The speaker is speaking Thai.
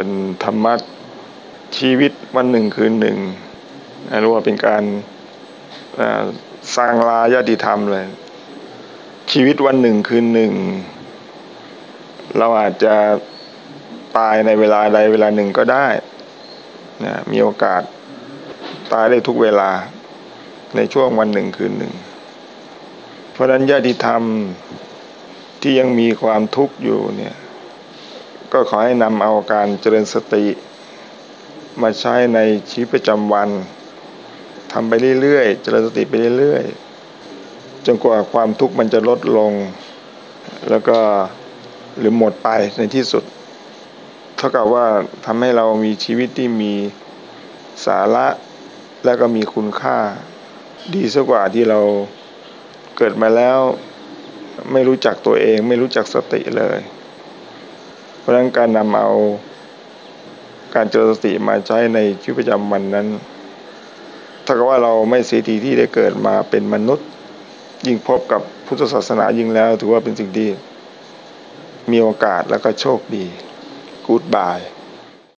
็นธรรมะชีวิตวันหนึ่งคืนหนึ่งเรียกว่าเป็นการสร้างลายาติธรรมเลย ชีวิตวันหนึ่งคืนหนึ่ง เราอาจจะตายในเวลาใดเวลาหนึ่งก็ได้นะมีโอกาสตายได้ทุกเวลาในช่วงวันหนึ่งคืนหนึ่ง เพราะนั้นญาติธรรมที่ยังมีความทุกข์อยู่เนี่ย ก็ขอให้นำเอาการเจริญสติ มาใช้ในชีวิตประจำวันทำไปเรื่อยๆ เจริญสติไปเรื่อยๆ จนกว่าความทุกข์มันจะลดลง แล้วก็หรือหมดไปในที่สุด เท่ากับว่าทำให้เรามีชีวิตที่มีสาระและก็มีคุณค่า ดีสักกว่าที่เราเกิดมาแล้ว ไม่รู้จักตัวเอง ไม่รู้จักสติเลยะฉะนั้นการนำเอาการเจริญสติมาใช้ในชีวิตประจำวันนั้นถ้ากับว่าเราไม่เสียทีที่ได้เกิดมาเป็นมนุษย์ ยิ่งพบกับพุทธศาสนายิ่งแล้ว ถือว่าเป็นสิ่งที่มีโอกาสแล้วก็โชคดีกูดบาย